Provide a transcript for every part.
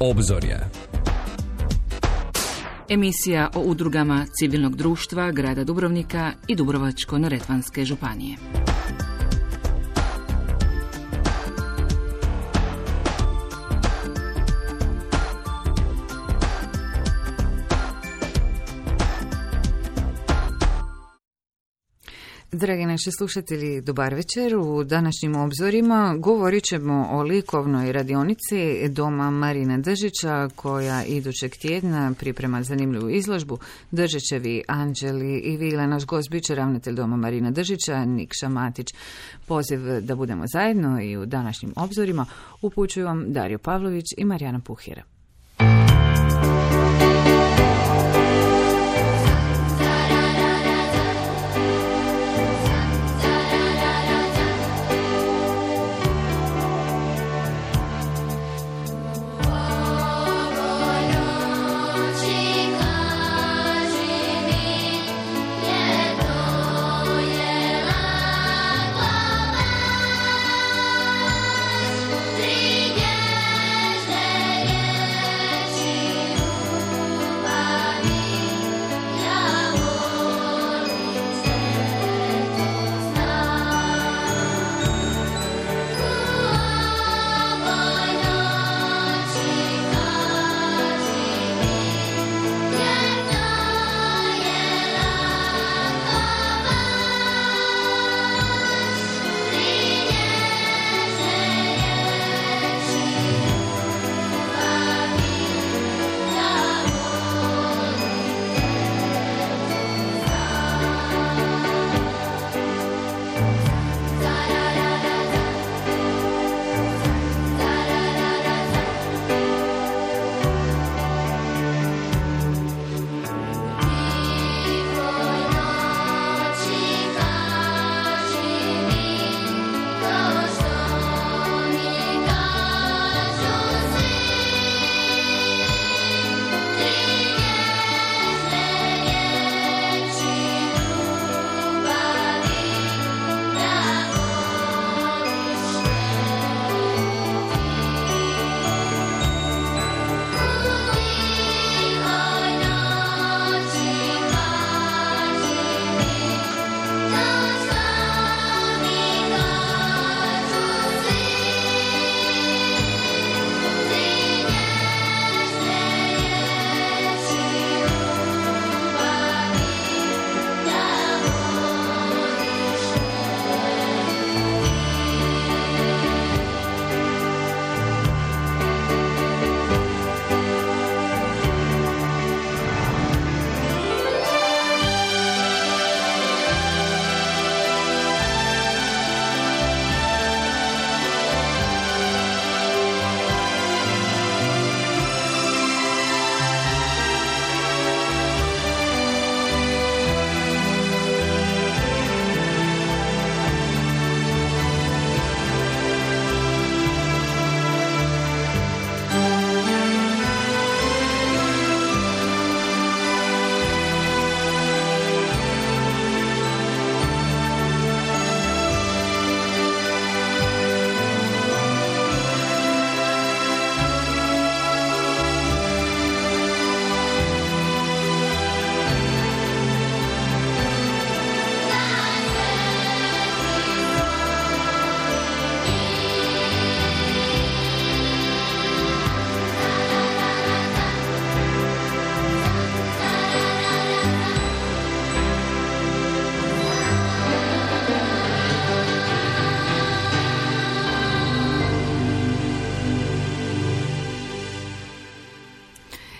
Obzorje. Emisija o udrugama civilnog društva grada Dubrovnika i Dubrovačko-neretvanske županije. Dragi naši slušatelji, dobar večer. U današnjim obzorima govorit ćemo o likovnoj radionici Doma Marina Držića koja idućeg tjedna priprema zanimljivu izložbu Držićevi anđeli i Vile. Naš gost bit će ravnatelj Doma Marina Držića, Nikša Matić. Poziv da budemo zajedno i u današnjim obzorima upućuju vam Dario Pavlović i Marijana Puhira.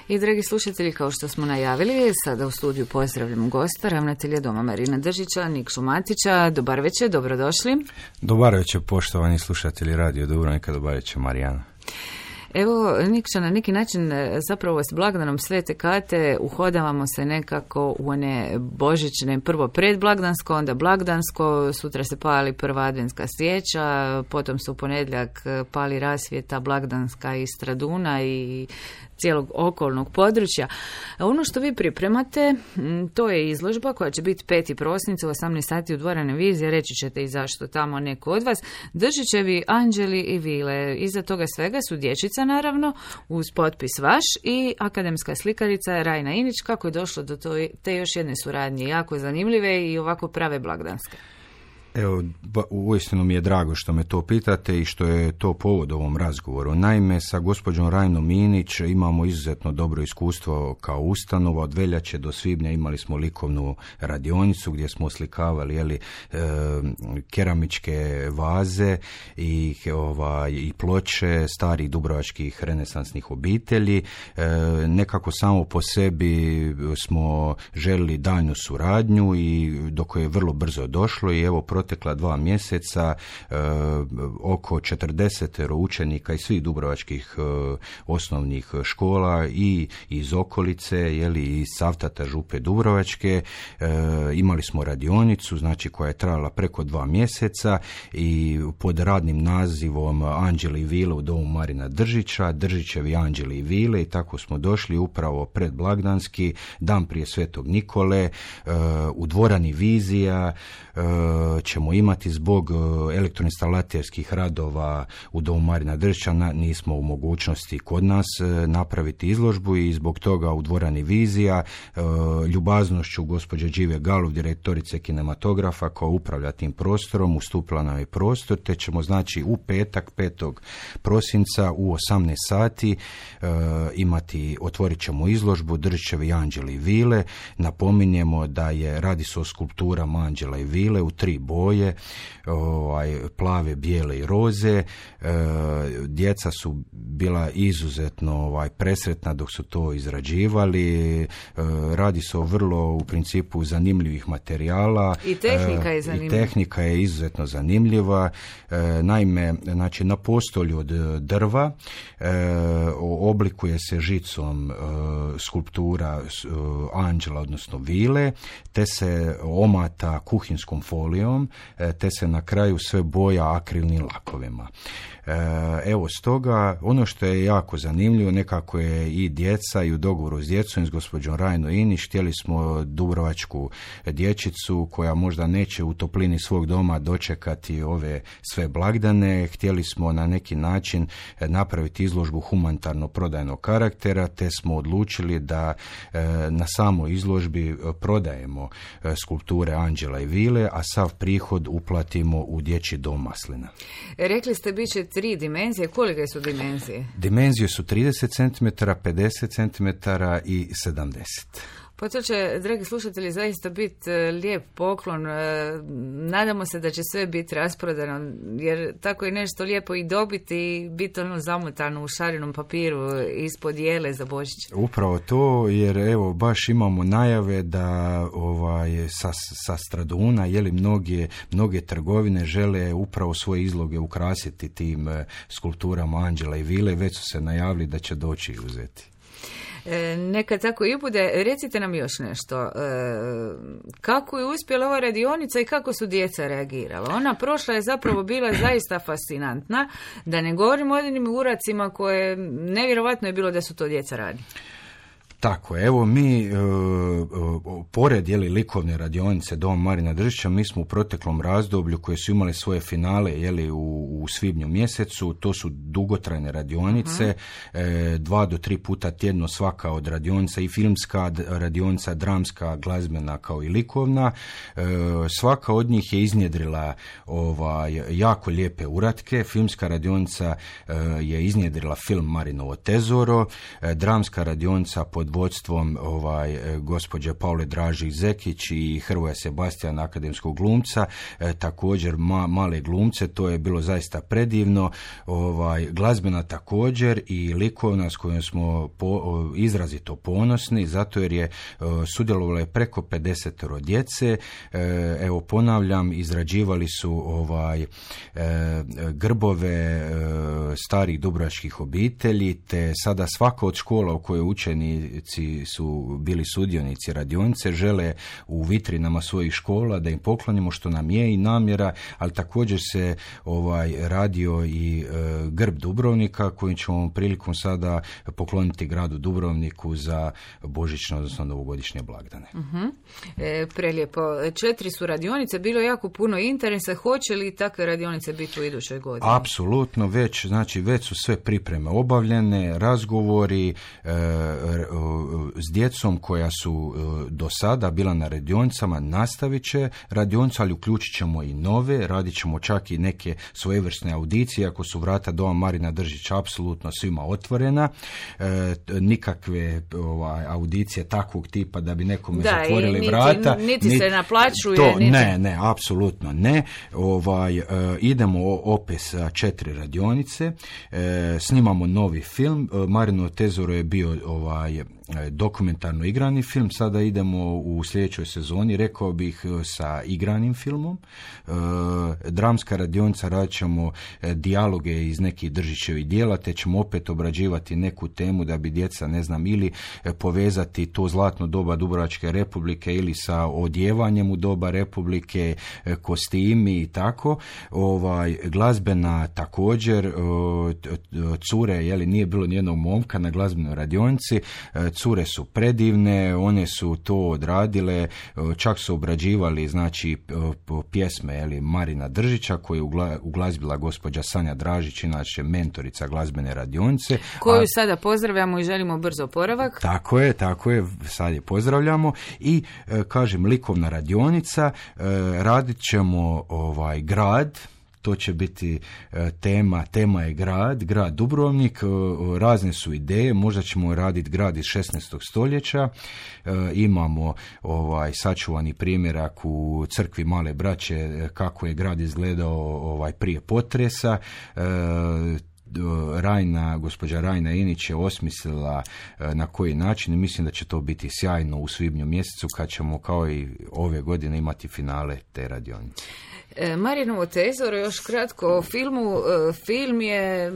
I dragi slušatelji, kao što smo najavili, sada u studiju pozdravljam gosta, ravnatelja Doma Marina Držića, Nikšu Matića. Dobar večer, dobrodošli. Dobar večer, poštovani slušatelji Radio Dubrovnika, dobar večer Marijana. Evo, Nikša, na neki način e, zapravo s blagdanom Svete Kate uhodavamo se nekako u one božićne, prvo predblagdansko, onda blagdansko, sutra se pali prva adventska svijeća, potom su u ponedjeljak pali rasvjeta blagdanska i straduna i cijelog okolnog područja. Ono što vi pripremate, to je izložba koja će biti 5. prosinca u 18 sati u dvorane Vizije, reći ćete i zašto tamo neko od vas. Držićevi anđeli i vile. Iza toga svega su dječica naravno, uz potpis vaš i akademska slikarica Rajna Inić. Kako je došlo do te još jedne suradnje, jako zanimljive i ovako prave blagdanske? Evo, uistinu mi je drago što me to pitate i što je to povod ovom razgovoru. Naime, sa gospođom Rajnom Minić imamo izuzetno dobro iskustvo kao ustanova. Od veljače do svibnja imali smo likovnu radionicu gdje smo oslikavali jeli, e, keramičke vaze i, ova, i ploče starih dubrovačkih renesansnih obitelji. E, nekako samo po sebi smo željeli daljnju suradnju i do koje je vrlo brzo došlo i evo protekla dva mjeseca e, oko 40 učenika iz svih dubrovačkih e, osnovnih škola i iz okolice, jeli iz Savtata župe Dubrovačke, e, imali smo radionicu, znači koja je trajala preko dva mjeseca i pod radnim nazivom Anđeli Vile u domu Marina Držića, Držićevi Anđeli i Vile i tako smo došli upravo pred blagdanski, dan prije Svetog Nikole, u dvorani Vizija, ćemo imati zbog e, elektroinstalaterskih radova u Domu Marina Dršćana, nismo u mogućnosti kod nas e, napraviti izložbu i zbog toga u dvorani Vizija e, ljubaznošću gospođe Đive Galov, direktorice kinematografa koja upravlja tim prostorom, ustupila nam je prostor, te ćemo znači u petak, 5. prosinca u 18 sati imati, otvorit ćemo izložbu Drčevi Anđeli Vile. Napominjemo da je radi se o skulpturama Anđela i Vile u tri boje, ovaj, plave, bijele i roze. E, djeca su bila izuzetno ovaj, presretna dok su to izrađivali. E, radi se o vrlo u principu zanimljivih materijala. I tehnika je zanimljiva. I tehnika je izuzetno zanimljiva. E, naime, znači na postolju od drva oblikuje se žicom skulptura anđela, odnosno vile, te se omata kuhinskom folijom, te se na kraju sve boja akrilnim lakovima. E, evo, stoga, ono što je jako zanimljivo, nekako je i djeca i u dogovoru s djecom, s gospođom Rajno Iniš, htjeli smo Dubrovačku dječicu koja možda neće u toplini svog doma dočekati ove sve blagdane. Htjeli smo na neki način napraviti izložbu humanitarno prodajnog karaktera, te smo odlučili da e, na samoj izložbi prodajemo e, skulpture Anđela i Vile, a sav prihod uplatimo u dječji dom Maslina. Rekli ste, bit tri dimenzije. Kolike su dimenzije? Dimenzije su 30 cm, 50 cm i 70 pa to će, dragi slušatelji, zaista biti e, lijep poklon. E, nadamo se da će sve biti rasprodano, jer tako je nešto lijepo i dobiti i biti ono zamotano u šarenom papiru ispod jele za Božić. Upravo to, jer evo, baš imamo najave da ovaj, sa, sa Straduna, jeli mnoge, mnoge trgovine žele upravo svoje izloge ukrasiti tim e, skulpturama Anđela i Vile, već su se najavili da će doći i uzeti. E, neka tako i bude. Recite nam još nešto. E, kako je uspjela ova radionica i kako su djeca reagirala? Ona prošla je zapravo bila zaista fascinantna. Da ne govorimo o onim uracima koje nevjerovatno je bilo da su to djeca radi. Tako, evo mi, e, e, pored jeli, likovne radionice Dom Marina Držića, mi smo u proteklom razdoblju koje su imali svoje finale jeli, u, u svibnju mjesecu, to su dugotrajne radionice, e, dva do tri puta tjedno svaka od radionica i filmska radionica, dramska, glazbena kao i likovna. svaka od njih je iznjedrila ovaj, jako lijepe uratke. Filmska radionica je iznjedrila film Marinovo Tezoro, dramska radionica pod vodstvom ovaj, e, gospođe Paule Draži Zekić i Hrvoja Sebastijana, akademskog glumca, e, također male glumce, to je bilo zaista predivno, ovaj, glazbena također i likovna s kojom smo izrazito ponosni, zato jer je e, sudjelovalo je preko 50 djece, evo ponavljam, izrađivali su ovaj grbove starih dubrovačkih obitelji, te sada svaka od škola u kojoj učeni učenici su bili sudionici radionice, žele u vitrinama svojih škola da im poklonimo što nam je i namjera, ali također se ovaj radio i e, grb Dubrovnika kojim ćemo prilikom sada pokloniti gradu Dubrovniku za božićno, odnosno novogodišnje blagdane. uh E, prelijepo. Četiri su radionice, bilo je jako puno interesa. Hoće li takve radionice biti u idućoj godini? Apsolutno, već, znači, već su sve pripreme obavljene, razgovori e, s djecom koja su e, do sada bila na radionicama, nastavit će radionice, ali uključit ćemo i nove, radit ćemo čak i neke svojevrsne audicije, ako su vrata doma Marina Držića apsolutno svima otvorena, e, nikakve ovaj, audicije takvog tipa da bi nekome da, zatvorili niti, vrata. Niti, se naplaćuje. To, Ne, ne, apsolutno ne. Ovaj, e, idemo opet sa četiri radionice, e, snimamo novi film, Marino Tezoro je bio ovaj dokumentarno igrani film, sada idemo u sljedećoj sezoni, rekao bih e, sa igranim filmom. E, dramska radionica radit ćemo dijaloge iz nekih Držićevih dijela, te ćemo opet obrađivati neku temu da bi djeca, ne znam, ili povezati to zlatno doba Dubrovačke republike ili sa odjevanjem u doba republike, kostimi i tako. Ovaj, glazbena također, cure, jeli, nije bilo nijednog momka na glazbenoj radionici, cure su predivne, one su to odradile, e, čak su obrađivali znači e, pjesme jeli, Marina Držića koju je uglazbila gospođa Sanja Dražić, inače mentorica glazbene radionice. Koju sada pozdravljamo i želimo brzo oporavak. Tako je, tako je, sad je pozdravljamo i e, kažem likovna radionica, radit ćemo ovaj grad, to će biti e, tema, tema je grad, grad Dubrovnik, e, razne su ideje, možda ćemo raditi grad iz 16. stoljeća, e, imamo ovaj sačuvani primjerak u crkvi Male braće kako je grad izgledao ovaj prije potresa, Rajna, gospođa Rajna Inić je osmislila na koji način i mislim da će to biti sjajno u svibnju mjesecu kad ćemo kao i ove godine imati finale te radionice. E, Marinovo Tezoro, još kratko o filmu. E, film je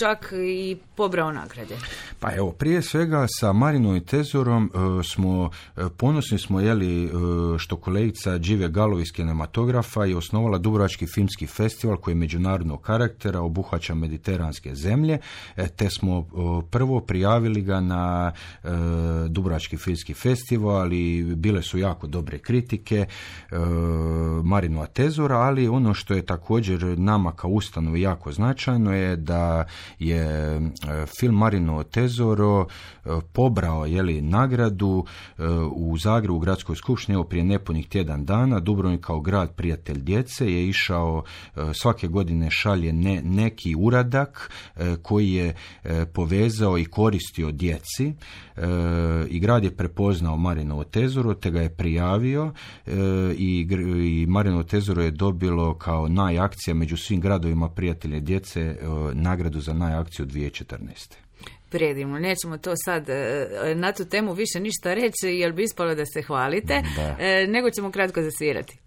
čak i pobrao nagrade. Pa evo, prije svega sa Marinom Tezorom e, smo, ponosni smo jeli što kolegica Džive Galovi iz kinematografa je osnovala Dubrovački filmski festival koji je međunarodnog karaktera, obuhvaća mediteranske zemlje, te smo prvo prijavili ga na Dubrovački filmski festival i bile su jako dobre kritike Marinu Tezora, ali ono što je također nama kao ustanovi jako značajno je da je e, film Marino Tezoro e, pobrao jeli, nagradu e, u Zagrebu u gradskoj skupštini evo prije nepunih tjedan dana. Dubrovnik kao grad prijatelj djece je išao svake godine šalje ne, neki uradak koji je povezao i koristio djeci i grad je prepoznao Marinovo Tezoro te ga je prijavio i, Marinovo Tezoro je dobilo kao najakcija među svim gradovima prijatelje djece e, nagradu za najakciju 2014. Predivno, nećemo to sad e, na tu temu više ništa reći jer bi ispalo da se hvalite, e, nego ćemo kratko zasvirati.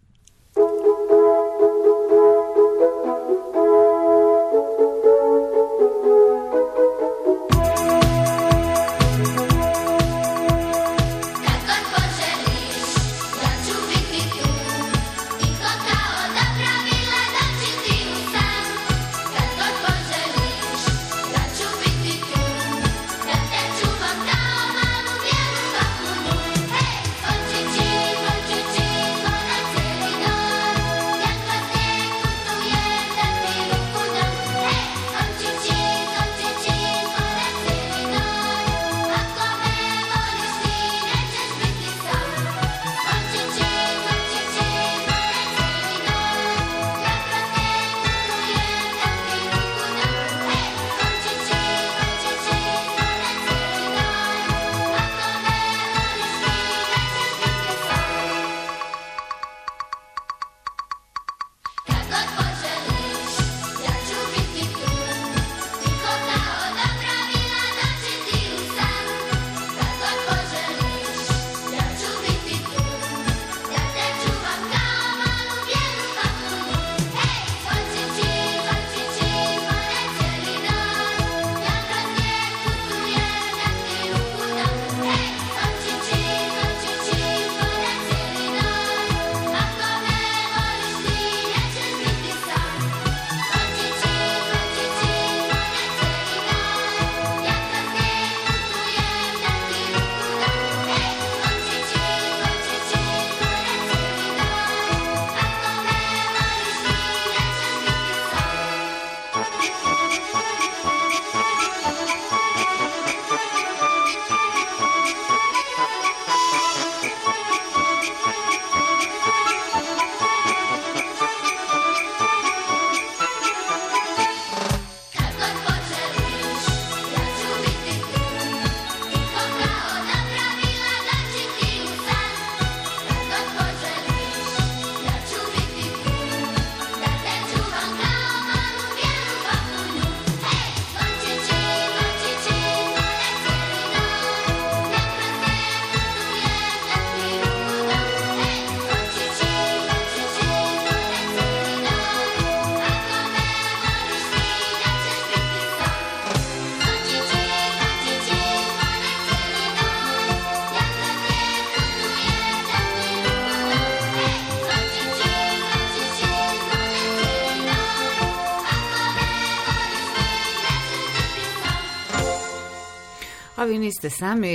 A vi niste sami,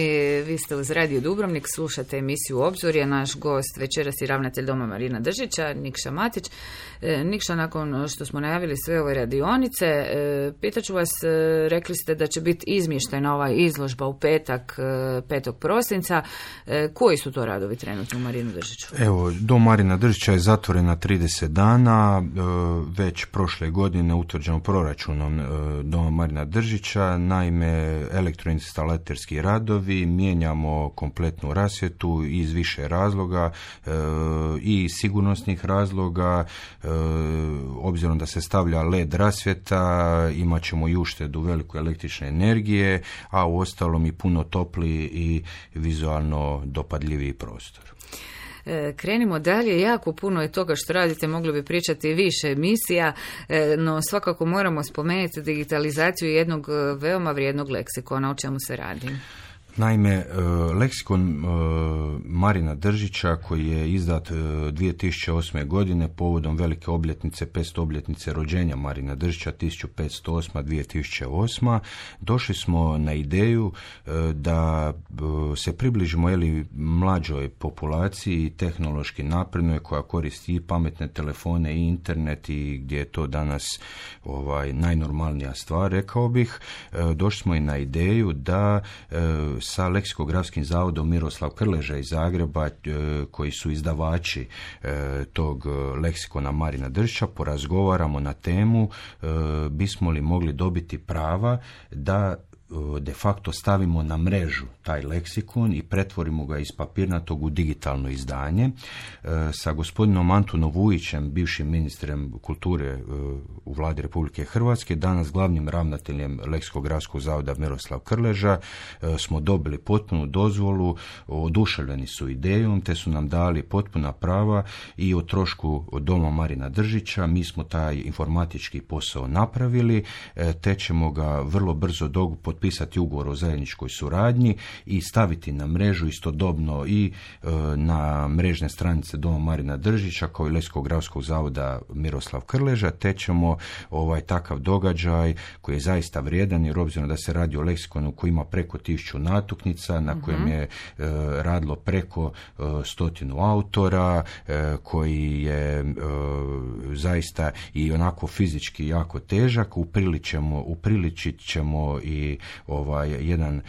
vi ste uz Radio Dubrovnik, slušate emisiju Obzor, je naš gost večeras i ravnatelj doma Marina Držića, Nikša Matić. E, Nikša, nakon što smo najavili sve ove radionice, e, pitaću vas, e, rekli ste da će biti izmještena ova izložba u petak, 5. prosinca. Koji su to radovi trenutno u Marinu Držiću? Evo, dom Marina Držića je zatvorena 30 dana, već prošle godine utvrđeno proračunom doma Marina Držića, naime elektroinstalacija instalaterski radovi, mijenjamo kompletnu rasvjetu iz više razloga e, i sigurnosnih razloga, e, obzirom da se stavlja LED rasvjeta, imat ćemo i uštedu veliku električne energije, a u ostalom i puno topli i vizualno dopadljiviji prostor. E, krenimo dalje, jako puno je toga što radite, mogli bi pričati više emisija, no svakako moramo spomenuti digitalizaciju jednog veoma vrijednog leksikona, o čemu se radi. Naime, e, leksikon e, Marina Držića koji je izdat 2008. E, godine povodom velike obljetnice, 500 obljetnice rođenja Marina Držića 1508-2008. Došli smo na ideju da se približimo jeli, mlađoj populaciji tehnološki naprednoj koja koristi i pametne telefone i internet i gdje je to danas ovaj najnormalnija stvar, rekao bih. Došli smo i na ideju da sa Leksikografskim zavodom Miroslav Krleža iz Zagreba, e, koji su izdavači e, tog leksikona Marina Dršća, porazgovaramo na temu e, bismo li mogli dobiti prava da de facto stavimo na mrežu taj leksikon i pretvorimo ga iz papirnatog u digitalno izdanje. E, sa gospodinom Antunom Vujićem, bivšim ministrem kulture e, u vladi Republike Hrvatske, danas glavnim ravnateljem Leksikografskog zavoda Miroslav Krleža, e, smo dobili potpunu dozvolu, oduševljeni su idejom, te su nam dali potpuna prava i o trošku doma Marina Držića. Mi smo taj informatički posao napravili, te ćemo ga vrlo brzo potpisati ugovor o zajedničkoj suradnji i staviti na mrežu istodobno i e, na mrežne stranice Doma Marina Držića kao i Leskog zavoda Miroslav Krleža, te ćemo ovaj takav događaj koji je zaista vrijedan jer obzirom da se radi o leksikonu koji ima preko tisuću natuknica na kojem mhm. je e, radilo preko e, stotinu autora koji je zaista i onako fizički jako težak upriličemo, upriličit ćemo i ovaj jedan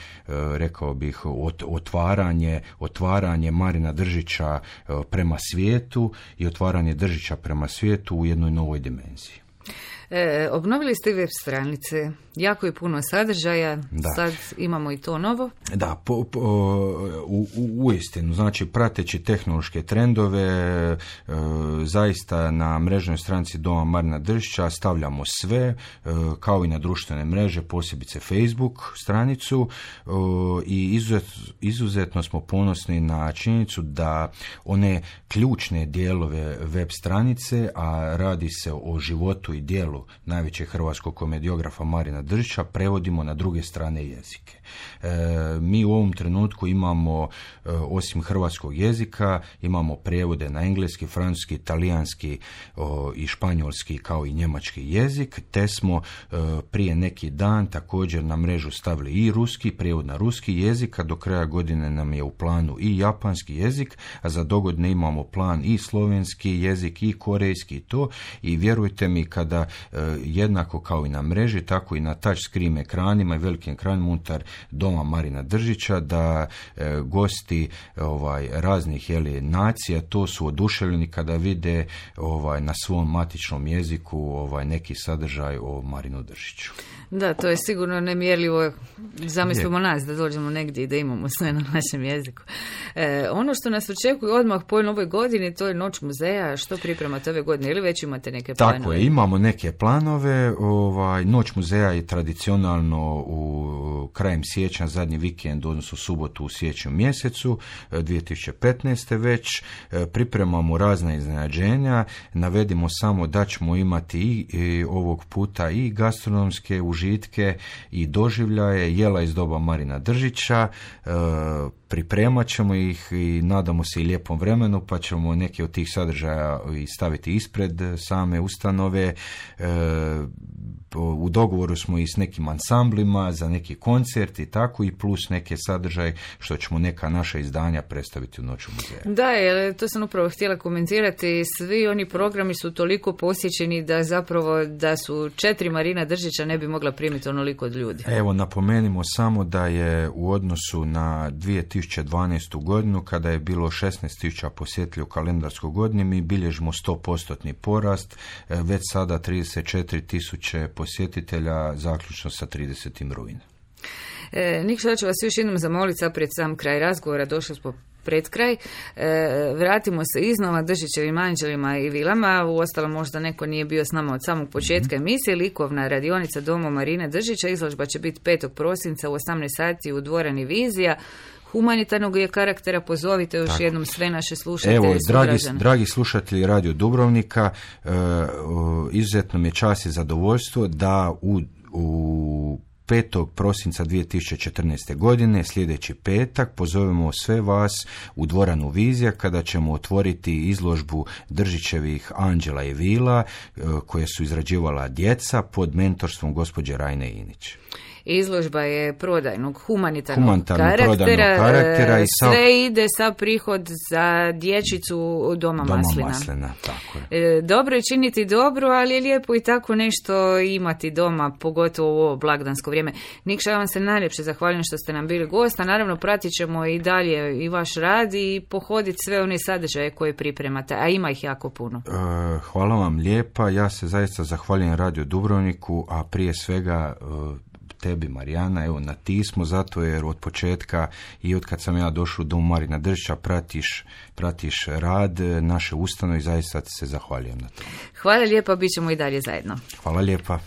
rekao bih otvaranje, otvaranje Marina Držića e, prema svijetu i otvaranje Držića prema svijetu u jednoj novoj dimenziji. E, obnovili ste web stranice, jako je puno sadržaja, da. sad imamo i to novo. Da, po, po, u, u, istinu, znači prateći tehnološke trendove, e, zaista na mrežnoj stranici Doma Marina Držića stavljamo sve, e, kao i na društvene mreže, posebice Facebook stranicu e, i izuzetno smo ponosni na činjenicu da one ključne dijelove web stranice, a radi se o životu i dijelu najvećeg hrvatskog komediografa Marina Drča prevodimo na druge strane jezike. E, mi u ovom trenutku imamo, e, osim hrvatskog jezika, imamo prijevode na engleski, francuski, talijanski i španjolski kao i njemački jezik, te smo e, prije neki dan također na mrežu stavili i ruski, prijevod na ruski jezik, a do kraja godine nam je u planu i japanski jezik, a za dogodne imamo plan i slovenski jezik i korejski i to. I vjerujte mi kada jednako kao i na mreži, tako i na touch screen ekranima i velikim ekranima unutar doma Marina Držića da e, gosti ovaj raznih jeli, nacija to su oduševljeni kada vide ovaj na svom matičnom jeziku ovaj neki sadržaj o Marinu Držiću. Da, to je sigurno nemjerljivo. Zamislimo nas da dođemo negdje i da imamo sve na našem jeziku. E, ono što nas očekuje odmah po novoj godini, to je Noć muzeja. Što pripremate ove godine ili već imate neke planove? Tako je, imamo neke planove. Ovaj, Noć muzeja je tradicionalno u krajem siječnja, zadnji vikend, odnosno subotu u siječnju mjesecu 2015. E, već. E, pripremamo razna iznenađenja. Navedimo samo da ćemo imati i, ovog puta i gastronomske užitke i doživljaje, jela iz doba Marina Držića, e, pripremat ćemo ih i nadamo se i lijepom vremenu pa ćemo neke od tih sadržaja staviti ispred same ustanove. E, u dogovoru smo i s nekim ansamblima za neki koncert i tako i plus neke sadržaje što ćemo neka naša izdanja predstaviti u noću muzeja. Da, jer to sam upravo htjela komentirati. Svi oni programi su toliko posjećeni da zapravo da su četiri Marina Držića ne bi mogla primiti onoliko od ljudi. Evo, napomenimo samo da je u odnosu na 2012. godinu kada je bilo 16.000 posjetitelja u kalendarskoj godini mi bilježimo 100% porast, e, već sada 34.000 posjetitelja zaključno sa 30. rujna. E, Nikša, ću vas još jednom zamoliti, pred sam kraj razgovora, došli smo pred kraj. E, vratimo se iznova Držićevim anđelima i vilama. U ostalo možda neko nije bio s nama od samog početka mhm. emisije. Likovna radionica Doma Marine Držića. Izložba će biti 5. prosinca u 18 sati u dvorani Vizija humanitarnog je karaktera, pozovite još jednom sve naše slušatelje. Evo, dragi, dragi slušatelji Radio Dubrovnika, e, izuzetno mi je čast i zadovoljstvo da u, u 5. prosinca 2014. godine, sljedeći petak, pozovemo sve vas u dvoranu Vizija kada ćemo otvoriti izložbu Držićevih Anđela i Vila e, koje su izrađivala djeca pod mentorstvom gospođe Rajne Inić. Izložba je prodajnog humanitarnog karaktera. karaktera i e, Sve ide sa prihod za dječicu Doma, Doma Maslina. maslina tako je. E, dobro je činiti dobro, ali je lijepo i tako nešto imati doma, pogotovo u ovo blagdansko vrijeme. Nikša, ja vam se najljepše zahvaljujem što ste nam bili gosta. Naravno, pratit ćemo i dalje i vaš rad i pohoditi sve one sadržaje koje pripremate, a ima ih jako puno. E, hvala vam lijepa. Ja se zaista zahvaljujem Radio Dubrovniku, a prije svega tebi Marijana, evo na ti smo zato jer od početka i od kad sam ja došao do Marina Drča pratiš, pratiš rad naše ustanove i zaista se zahvaljujem na to. Hvala lijepa, bit ćemo i dalje zajedno. Hvala lijepa.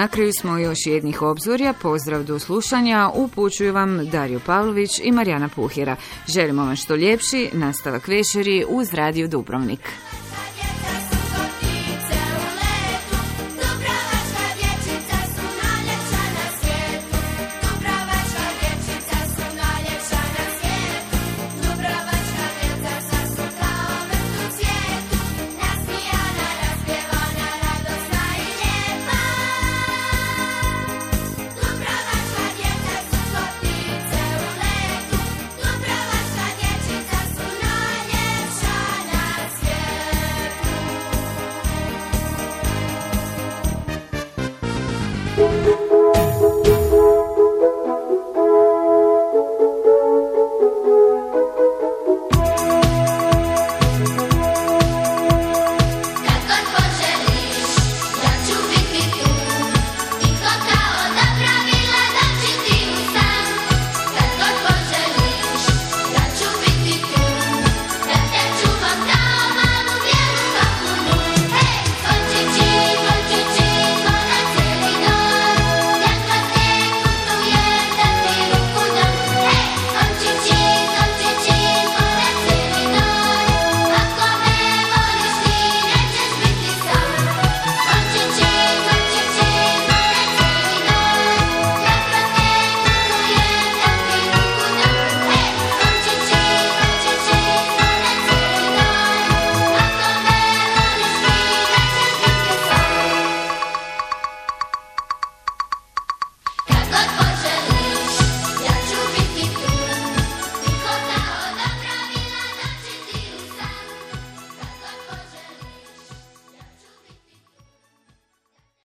Na kraju smo još jednih obzorja. Pozdrav do slušanja. Upućuju vam Dario Pavlović i Marijana Puhira. Želimo vam što ljepši nastavak večeri uz Radio Dubrovnik.